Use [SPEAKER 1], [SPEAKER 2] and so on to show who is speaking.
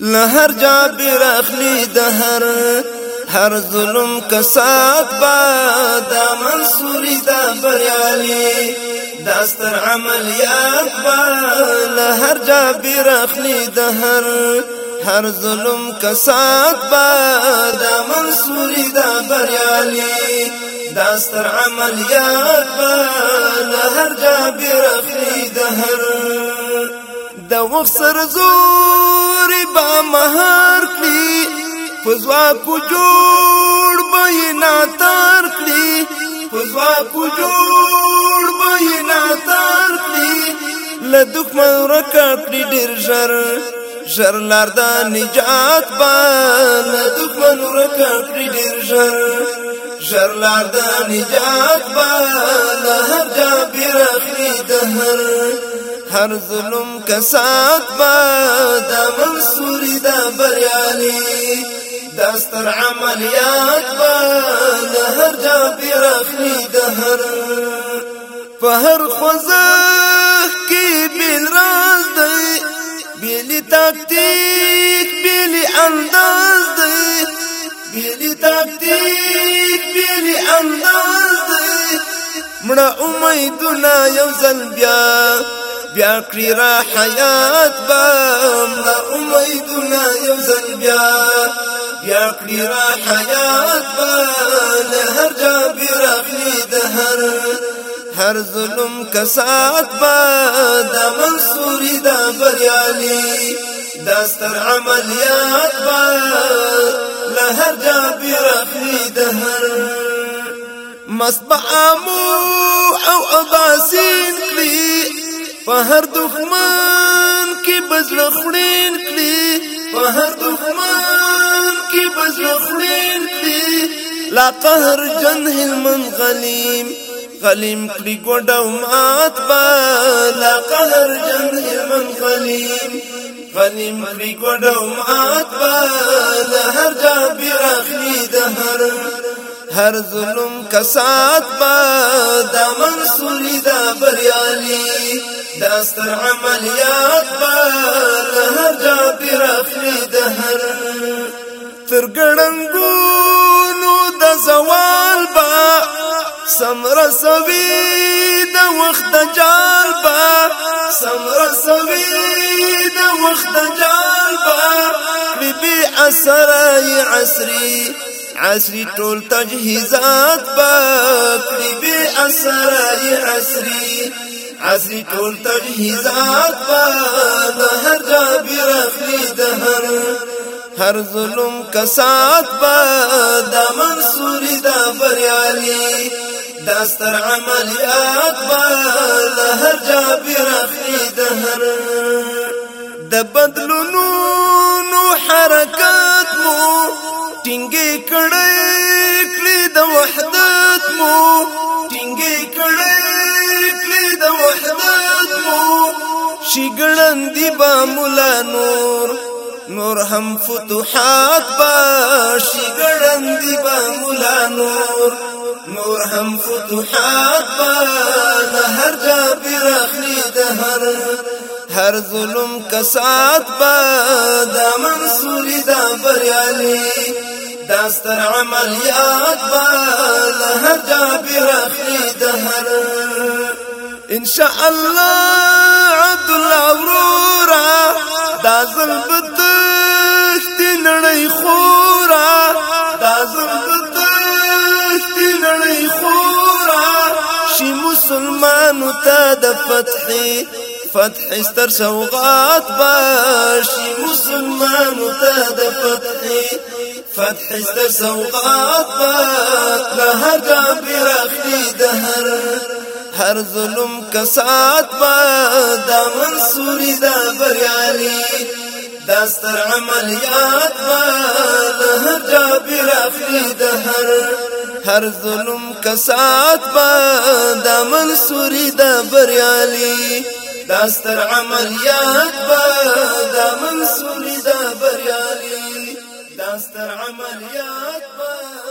[SPEAKER 1] لهر جابر اخلی دهر هر ظلم کسات با دا منصوری دا بریالی داستر عملیات با لهر جابر اخلی دهر هر ظلم کسات با دا منصوری دا بریالی داستر عملیات با لهر جابر اخلی دهر دا وقت سرزور تورې به مهار کړي پزوا کو جوړ به نه تار کړي پزوا کو جوړ به نه تار کړي له دښمن رکات ډیر ژر ژر لار د نجات بان دښمن رکات ډیر ژر ژر لار د نجات بان هر جابر اخلي دهر هر ظلم کسات با دا منصوری دا بریالی داستر عملیات با دا هر جا بیرخلی دا هر په هر خوځه کې بیل راز دی بیلی تاکتیک بیلی انداز دی بیلی تاکتیک بیلی انداز دی مړه امیدونه یو ځل بیا بیا کړی را حیات بام دا امیدونه یو ځل بیا بیا کړی را حیات بام هر جا بیرغلی د هر هر ظلم کسات با دا منصوری دا بریالی داستر عملیات با لهر جا بیرغلی د هر مصبعامو او اباسین کلی په هر دښمن کې بزړه خړین کړي په هر دښمن کې بزړه خړین کړي لا قهر جن هلمن غلیم غلیم کړي ګډه مات با لا قهر جن هلمن غلیم غلیم کړي ګډه مات با له هر جا بیرخلی دهر هر ظلم کسات با دا منصوری دا بریالی داستر عملیات با هر جا پیر اخلی دهر ترګړنګونو د زوال با سمر سوي د وخت جال با سمر سوي د وخت جال با بي اثرای عصري عصري ټول تجهیزات با بي اثرای عصري عصري ټول تجهیزات د هر جابر اخلي د هر هر ظلم کسات با د منصور د بریالي داستر عملیات با د هر جابر اخلي د هر د بدلونو نو حرکت مو ټینګې کړې کړې د وحدت مو ټینګې کړې محمد مو شګړن دی با مولا نور نور هم فتوحات با شګړن دی با مولا نور نور هم فتوحات با ده هر جا برخلی ده هر هر ظلم کسات با دا منصوری دا بریالی داستر عملیات با لهر جابر اخلی دهر ان شاء الله عبد الاورورا دا زل بتخت نړۍ خورا دا زل بتخت نړۍ خورا شي مسلمان ته د فتحي فتح استر سوغات باش مسلمان ته د فتحي فتح استر سوغات باش لها دابر دهر هر ظلم کسات با دا منصوری دا بریالی داستر عملیات با دا هر جابر افلی دا هر هر ظلم کسات با دا منصوری دا بریالی داستر عملیات با دا منصوری دا بریالی داستر عملیات با